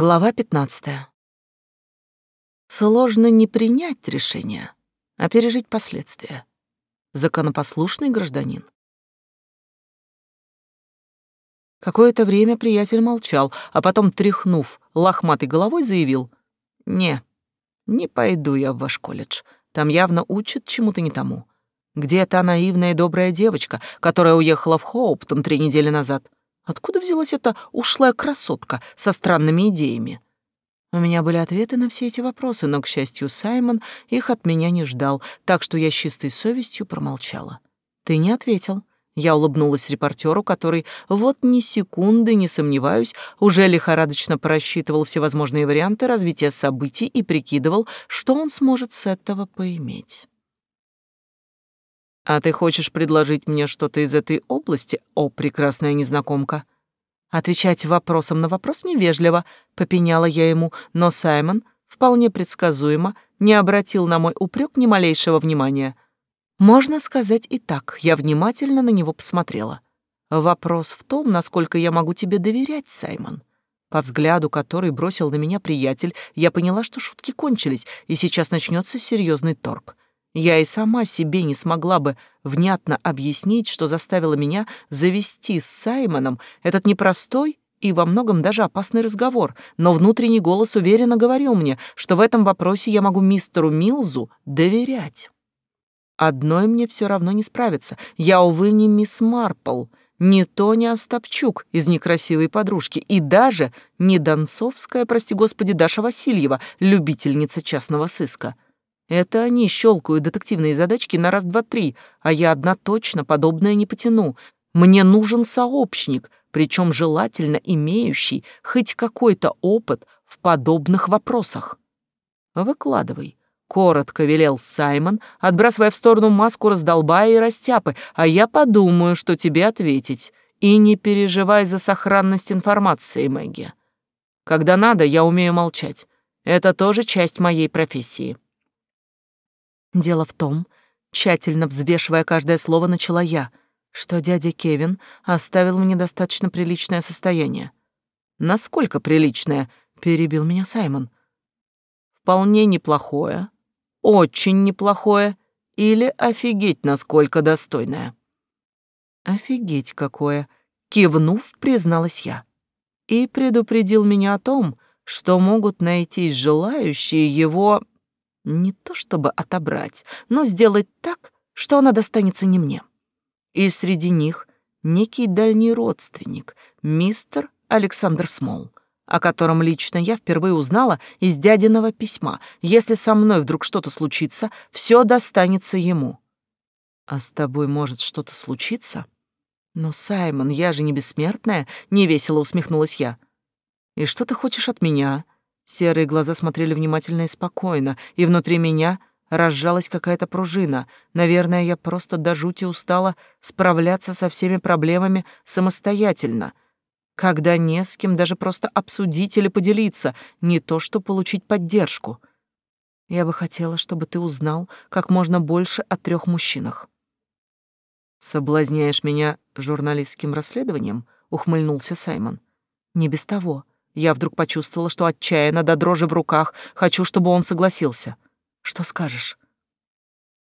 Глава 15. Сложно не принять решение, а пережить последствия. Законопослушный гражданин. Какое-то время приятель молчал, а потом, тряхнув лохматой головой, заявил. «Не, не пойду я в ваш колледж. Там явно учат чему-то не тому. Где та наивная и добрая девочка, которая уехала в Хоуптон три недели назад? Откуда взялась эта ушлая красотка со странными идеями? У меня были ответы на все эти вопросы, но, к счастью, Саймон их от меня не ждал, так что я с чистой совестью промолчала. «Ты не ответил». Я улыбнулась репортеру, который, вот ни секунды, не сомневаюсь, уже лихорадочно просчитывал всевозможные варианты развития событий и прикидывал, что он сможет с этого поиметь. «А ты хочешь предложить мне что-то из этой области, о прекрасная незнакомка?» Отвечать вопросом на вопрос невежливо, попеняла я ему, но Саймон, вполне предсказуемо, не обратил на мой упрек ни малейшего внимания. Можно сказать и так, я внимательно на него посмотрела. Вопрос в том, насколько я могу тебе доверять, Саймон. По взгляду, который бросил на меня приятель, я поняла, что шутки кончились, и сейчас начнется серьезный торг. Я и сама себе не смогла бы внятно объяснить, что заставило меня завести с Саймоном этот непростой и во многом даже опасный разговор, но внутренний голос уверенно говорил мне, что в этом вопросе я могу мистеру Милзу доверять. Одной мне все равно не справиться. Я, увы, не мисс Марпл, не Тони Остапчук из «Некрасивой подружки» и даже не Донцовская, прости господи, Даша Васильева, любительница частного сыска. Это они щелкают детективные задачки на раз-два-три, а я одна точно подобное не потяну. Мне нужен сообщник, причем желательно имеющий хоть какой-то опыт в подобных вопросах. Выкладывай. Коротко велел Саймон, отбрасывая в сторону маску раздолбая и растяпы, а я подумаю, что тебе ответить. И не переживай за сохранность информации, Мэгги. Когда надо, я умею молчать. Это тоже часть моей профессии. Дело в том, тщательно взвешивая каждое слово, начала я, что дядя Кевин оставил мне достаточно приличное состояние. «Насколько приличное?» — перебил меня Саймон. «Вполне неплохое, очень неплохое или офигеть, насколько достойное?» «Офигеть какое!» — кивнув, призналась я. И предупредил меня о том, что могут найтись желающие его не то чтобы отобрать, но сделать так, что она достанется не мне. И среди них некий дальний родственник, мистер Александр Смол, о котором лично я впервые узнала из дядиного письма. Если со мной вдруг что-то случится, все достанется ему. А с тобой может что-то случиться? Но, Саймон, я же не бессмертная, невесело усмехнулась я. И что ты хочешь от меня? Серые глаза смотрели внимательно и спокойно, и внутри меня разжалась какая-то пружина. Наверное, я просто до жути устала справляться со всеми проблемами самостоятельно, когда не с кем даже просто обсудить или поделиться, не то что получить поддержку. Я бы хотела, чтобы ты узнал как можно больше о трех мужчинах. «Соблазняешь меня журналистским расследованием?» — ухмыльнулся Саймон. «Не без того. Я вдруг почувствовала, что отчаянно до дрожи в руках хочу, чтобы он согласился. Что скажешь?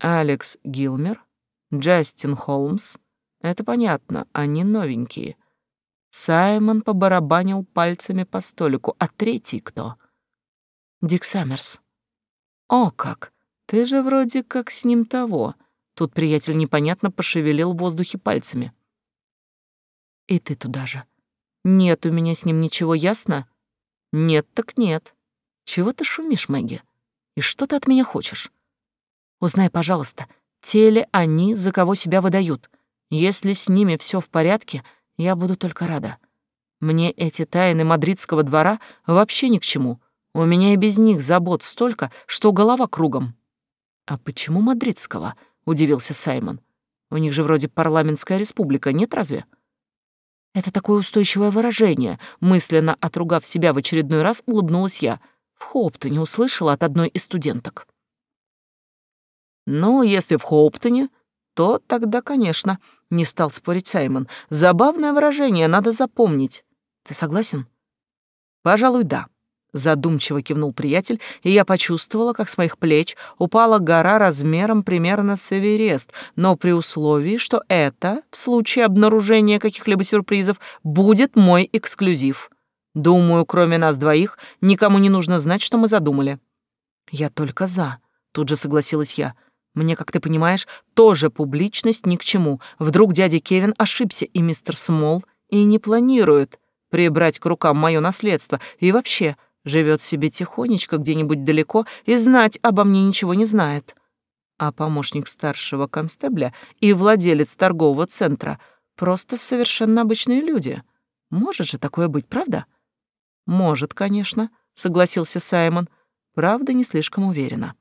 Алекс Гилмер, Джастин Холмс. Это понятно, они новенькие. Саймон побарабанил пальцами по столику. А третий кто? Дик Саммерс. О, как! Ты же вроде как с ним того. Тут приятель непонятно пошевелил в воздухе пальцами. И ты туда же. Нет у меня с ним ничего, ясно? Нет так нет. Чего ты шумишь, Мэгги? И что ты от меня хочешь? Узнай, пожалуйста, те ли они, за кого себя выдают. Если с ними все в порядке, я буду только рада. Мне эти тайны мадридского двора вообще ни к чему. У меня и без них забот столько, что голова кругом. А почему мадридского? удивился Саймон. У них же вроде парламентская республика, нет разве? Это такое устойчивое выражение. Мысленно отругав себя в очередной раз, улыбнулась я. В Хоуптоне услышала от одной из студенток. «Ну, если в Хоуптоне, то тогда, конечно», — не стал спорить Саймон. «Забавное выражение, надо запомнить. Ты согласен?» «Пожалуй, да. Задумчиво кивнул приятель, и я почувствовала, как с моих плеч упала гора размером примерно с Эверест, но при условии, что это, в случае обнаружения каких-либо сюрпризов, будет мой эксклюзив. Думаю, кроме нас двоих, никому не нужно знать, что мы задумали. Я только за, тут же согласилась я. Мне, как ты понимаешь, тоже публичность ни к чему. Вдруг дядя Кевин ошибся, и мистер Смол и не планирует прибрать к рукам мое наследство. И вообще, живет себе тихонечко где-нибудь далеко и знать обо мне ничего не знает. А помощник старшего констебля и владелец торгового центра просто совершенно обычные люди. Может же такое быть, правда? Может, конечно, согласился Саймон. Правда, не слишком уверенно.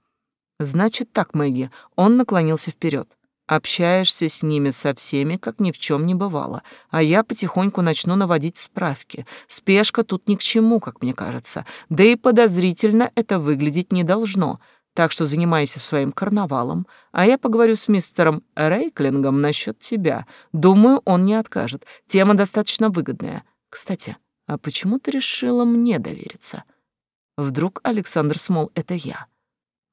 Значит так, Мэгги, он наклонился вперед. Общаешься с ними со всеми, как ни в чем не бывало, а я потихоньку начну наводить справки. Спешка тут ни к чему, как мне кажется. Да и подозрительно это выглядеть не должно. Так что занимайся своим карнавалом, а я поговорю с мистером Рейклингом насчет тебя. Думаю, он не откажет. Тема достаточно выгодная. Кстати, а почему ты решила мне довериться? Вдруг Александр Смол — это я?»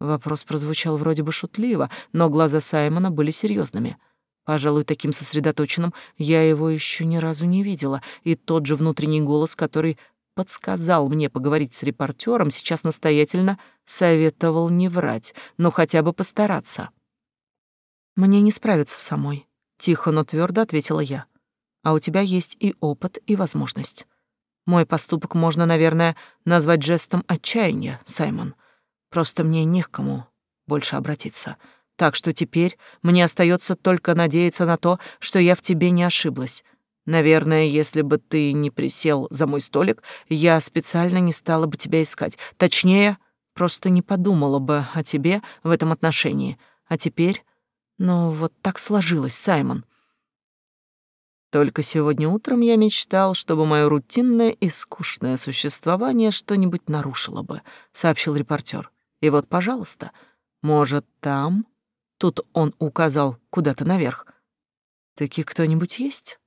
Вопрос прозвучал вроде бы шутливо, но глаза Саймона были серьезными. Пожалуй, таким сосредоточенным я его еще ни разу не видела, и тот же внутренний голос, который подсказал мне поговорить с репортером, сейчас настоятельно советовал не врать, но хотя бы постараться. «Мне не справиться самой», — тихо, но твердо ответила я. «А у тебя есть и опыт, и возможность. Мой поступок можно, наверное, назвать жестом отчаяния, Саймон. Просто мне не к кому больше обратиться. Так что теперь мне остается только надеяться на то, что я в тебе не ошиблась. Наверное, если бы ты не присел за мой столик, я специально не стала бы тебя искать. Точнее, просто не подумала бы о тебе в этом отношении. А теперь... Ну, вот так сложилось, Саймон. Только сегодня утром я мечтал, чтобы мое рутинное и скучное существование что-нибудь нарушило бы, сообщил репортер. И вот, пожалуйста, может, там...» Тут он указал куда-то наверх. «Таки кто-нибудь есть?»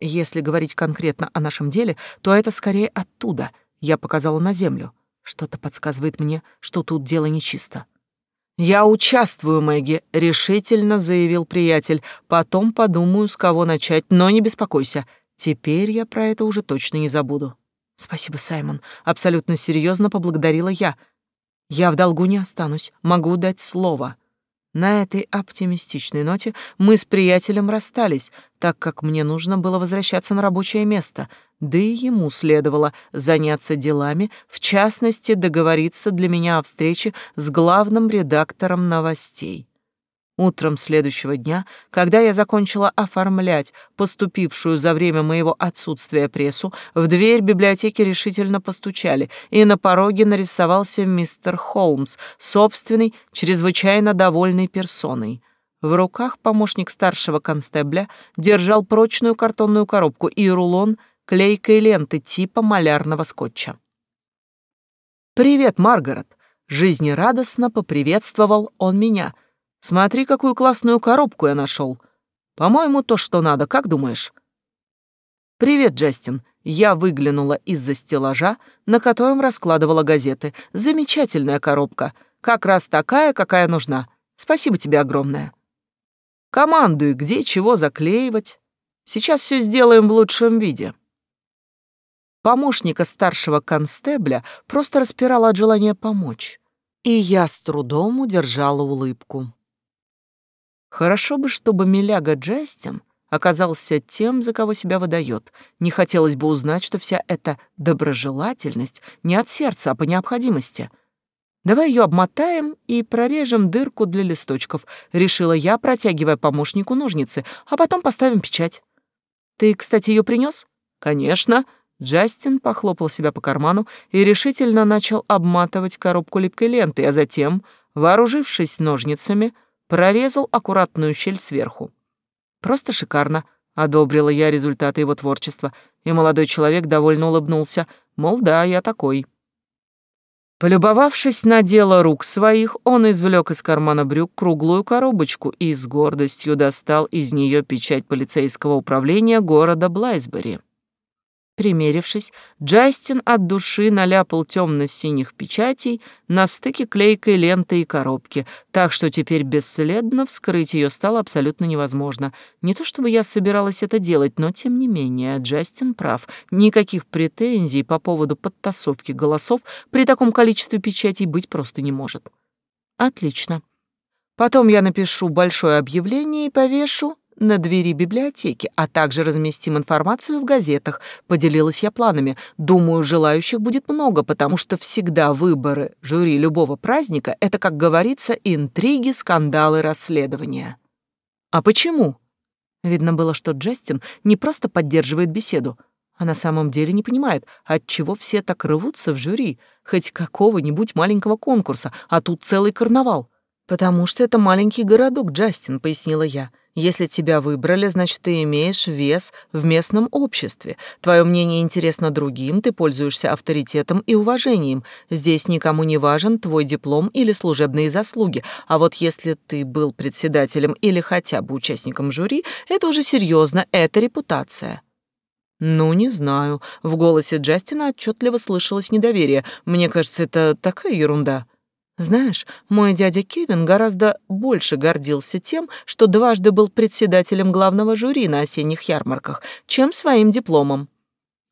«Если говорить конкретно о нашем деле, то это скорее оттуда», — я показала на землю. Что-то подсказывает мне, что тут дело нечисто. «Я участвую, Мэгги», — решительно заявил приятель. «Потом подумаю, с кого начать, но не беспокойся. Теперь я про это уже точно не забуду». «Спасибо, Саймон», — абсолютно серьезно поблагодарила я — я в долгу не останусь, могу дать слово. На этой оптимистичной ноте мы с приятелем расстались, так как мне нужно было возвращаться на рабочее место, да и ему следовало заняться делами, в частности, договориться для меня о встрече с главным редактором новостей. Утром следующего дня, когда я закончила оформлять поступившую за время моего отсутствия прессу, в дверь библиотеки решительно постучали, и на пороге нарисовался мистер Холмс, собственной, чрезвычайно довольной персоной. В руках помощник старшего констебля держал прочную картонную коробку и рулон клейкой ленты типа малярного скотча. «Привет, Маргарет!» Жизнерадостно поприветствовал он меня — Смотри, какую классную коробку я нашел. По-моему, то, что надо, как думаешь?» «Привет, Джастин». Я выглянула из-за стеллажа, на котором раскладывала газеты. «Замечательная коробка. Как раз такая, какая нужна. Спасибо тебе огромное». «Командуй, где чего заклеивать. Сейчас все сделаем в лучшем виде». Помощника старшего констебля просто распирала от желания помочь. И я с трудом удержала улыбку. Хорошо бы, чтобы Миляга Джастин оказался тем, за кого себя выдает. Не хотелось бы узнать, что вся эта доброжелательность не от сердца, а по необходимости. Давай ее обмотаем и прорежем дырку для листочков, решила я, протягивая помощнику ножницы, а потом поставим печать. Ты, кстати, ее принес? Конечно. Джастин похлопал себя по карману и решительно начал обматывать коробку липкой лентой, а затем, вооружившись ножницами, прорезал аккуратную щель сверху. «Просто шикарно», — одобрила я результаты его творчества, и молодой человек довольно улыбнулся, мол, да, я такой. Полюбовавшись на дело рук своих, он извлек из кармана брюк круглую коробочку и с гордостью достал из нее печать полицейского управления города Блайсбери. Примерившись, Джастин от души наляпал темно-синих печатей на стыке клейкой ленты и коробки, так что теперь бесследно вскрыть ее стало абсолютно невозможно. Не то чтобы я собиралась это делать, но тем не менее, Джастин прав. Никаких претензий по поводу подтасовки голосов при таком количестве печатей быть просто не может. Отлично. Потом я напишу большое объявление и повешу на двери библиотеки, а также разместим информацию в газетах. Поделилась я планами. Думаю, желающих будет много, потому что всегда выборы жюри любого праздника — это, как говорится, интриги, скандалы, расследования. А почему? Видно было, что Джастин не просто поддерживает беседу, а на самом деле не понимает, отчего все так рвутся в жюри, хоть какого-нибудь маленького конкурса, а тут целый карнавал. «Потому что это маленький городок, Джастин», — пояснила я. Если тебя выбрали, значит, ты имеешь вес в местном обществе. Твое мнение интересно другим, ты пользуешься авторитетом и уважением. Здесь никому не важен твой диплом или служебные заслуги. А вот если ты был председателем или хотя бы участником жюри, это уже серьезно, это репутация. «Ну, не знаю». В голосе Джастина отчетливо слышалось недоверие. «Мне кажется, это такая ерунда». Знаешь, мой дядя Кевин гораздо больше гордился тем, что дважды был председателем главного жюри на осенних ярмарках, чем своим дипломом.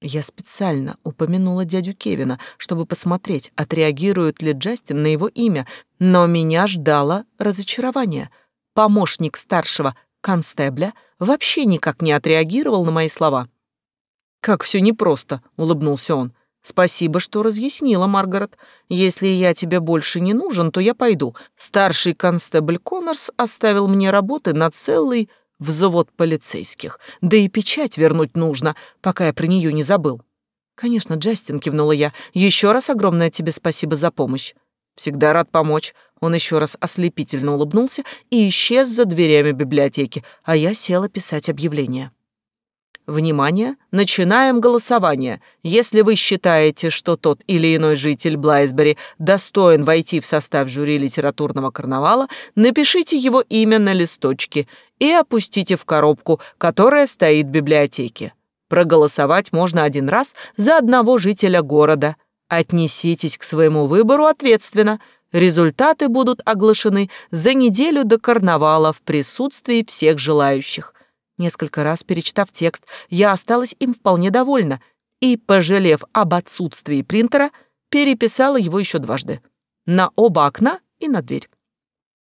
Я специально упомянула дядю Кевина, чтобы посмотреть, отреагирует ли Джастин на его имя, но меня ждало разочарование. Помощник старшего констебля вообще никак не отреагировал на мои слова. «Как все непросто», — улыбнулся он. Спасибо, что разъяснила, Маргарет. Если я тебе больше не нужен, то я пойду. Старший констебль Коннорс оставил мне работы на целый взвод полицейских. Да и печать вернуть нужно, пока я про нее не забыл. Конечно, Джастин, кивнула я. Еще раз огромное тебе спасибо за помощь. Всегда рад помочь. Он еще раз ослепительно улыбнулся и исчез за дверями библиотеки, а я села писать объявление. Внимание, начинаем голосование. Если вы считаете, что тот или иной житель Блайсбери достоин войти в состав жюри литературного карнавала, напишите его имя на листочке и опустите в коробку, которая стоит в библиотеке. Проголосовать можно один раз за одного жителя города. Отнеситесь к своему выбору ответственно. Результаты будут оглашены за неделю до карнавала в присутствии всех желающих. Несколько раз перечитав текст, я осталась им вполне довольна и, пожалев об отсутствии принтера, переписала его еще дважды. На оба окна и на дверь.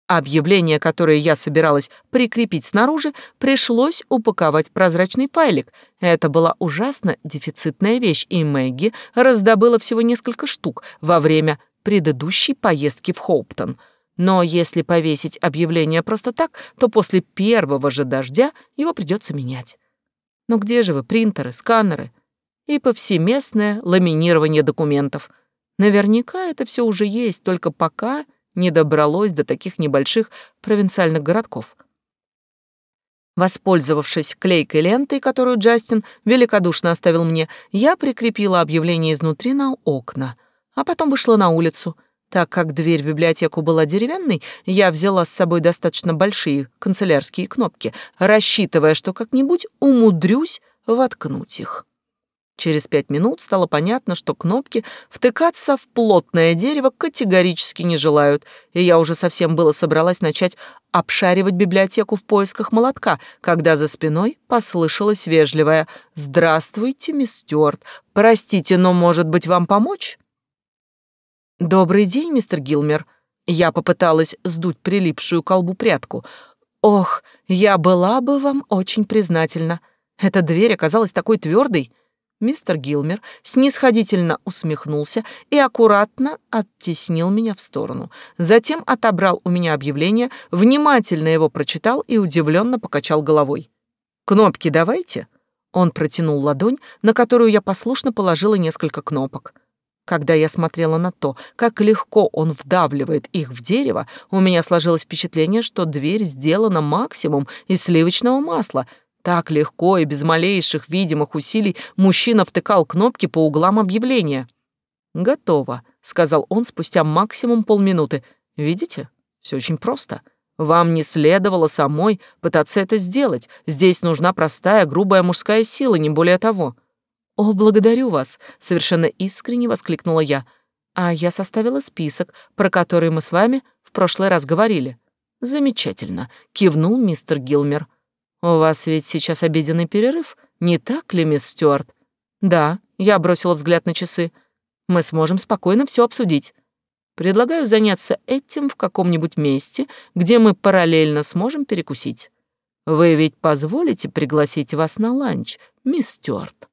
Объявление, которое я собиралась прикрепить снаружи, пришлось упаковать в прозрачный файлик. Это была ужасно дефицитная вещь, и Мэгги раздобыла всего несколько штук во время предыдущей поездки в Хоуптон — но если повесить объявление просто так, то после первого же дождя его придется менять. Но где же вы, принтеры, сканеры и повсеместное ламинирование документов? Наверняка это все уже есть, только пока не добралось до таких небольших провинциальных городков. Воспользовавшись клейкой лентой, которую Джастин великодушно оставил мне, я прикрепила объявление изнутри на окна, а потом вышла на улицу — так как дверь в библиотеку была деревянной, я взяла с собой достаточно большие канцелярские кнопки, рассчитывая, что как-нибудь умудрюсь воткнуть их. Через пять минут стало понятно, что кнопки втыкаться в плотное дерево категорически не желают, и я уже совсем было собралась начать обшаривать библиотеку в поисках молотка, когда за спиной послышалось вежливое «Здравствуйте, мисс Стюарт. Простите, но, может быть, вам помочь?» «Добрый день, мистер Гилмер». Я попыталась сдуть прилипшую колбу прядку. «Ох, я была бы вам очень признательна. Эта дверь оказалась такой твердой». Мистер Гилмер снисходительно усмехнулся и аккуратно оттеснил меня в сторону. Затем отобрал у меня объявление, внимательно его прочитал и удивленно покачал головой. «Кнопки давайте». Он протянул ладонь, на которую я послушно положила несколько кнопок. Когда я смотрела на то, как легко он вдавливает их в дерево, у меня сложилось впечатление, что дверь сделана максимум из сливочного масла. Так легко и без малейших видимых усилий мужчина втыкал кнопки по углам объявления. «Готово», — сказал он спустя максимум полминуты. «Видите? Все очень просто. Вам не следовало самой пытаться это сделать. Здесь нужна простая, грубая мужская сила, не более того». «О, благодарю вас!» — совершенно искренне воскликнула я. «А я составила список, про который мы с вами в прошлый раз говорили». «Замечательно», — кивнул мистер Гилмер. «У вас ведь сейчас обеденный перерыв, не так ли, мисс Стюарт?» «Да», — я бросила взгляд на часы. «Мы сможем спокойно все обсудить. Предлагаю заняться этим в каком-нибудь месте, где мы параллельно сможем перекусить. Вы ведь позволите пригласить вас на ланч, мисс Стюарт?»